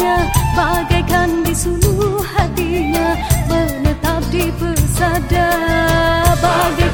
hatinya bagaikan di suluh hatinya menetap di persada. Bagai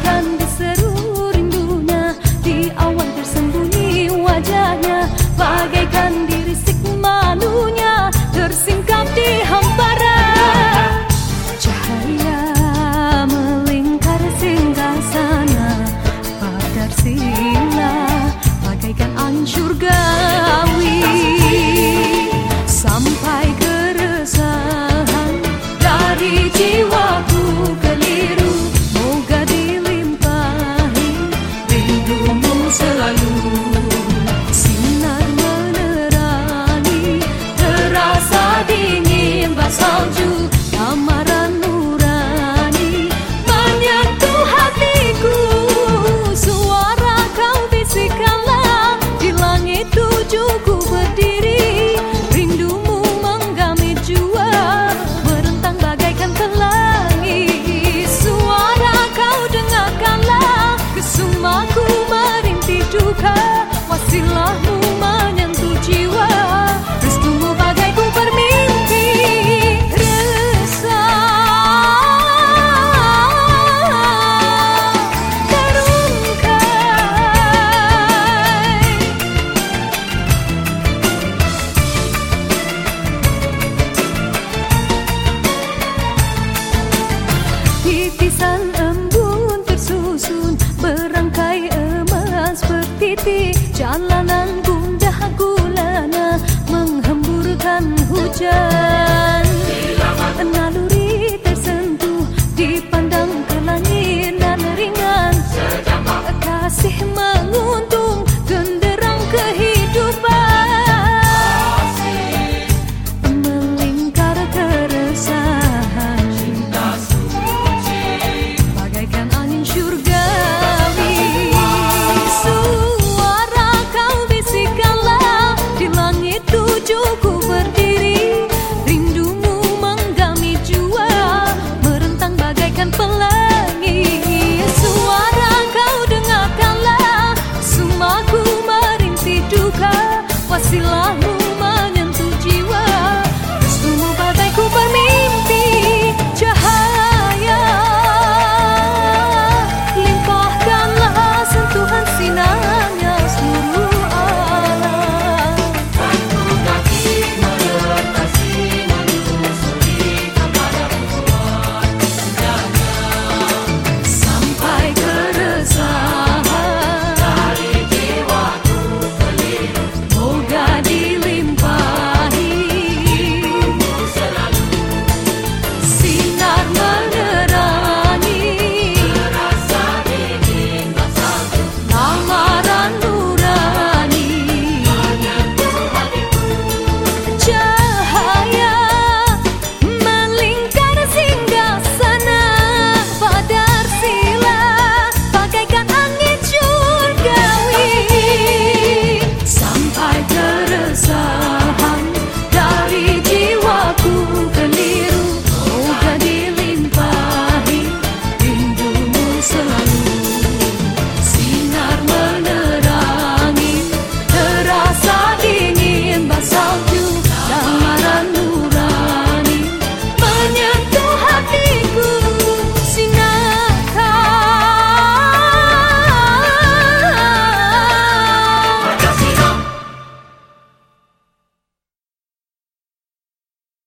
Jalanan gundah gulana Menghamburkan hujan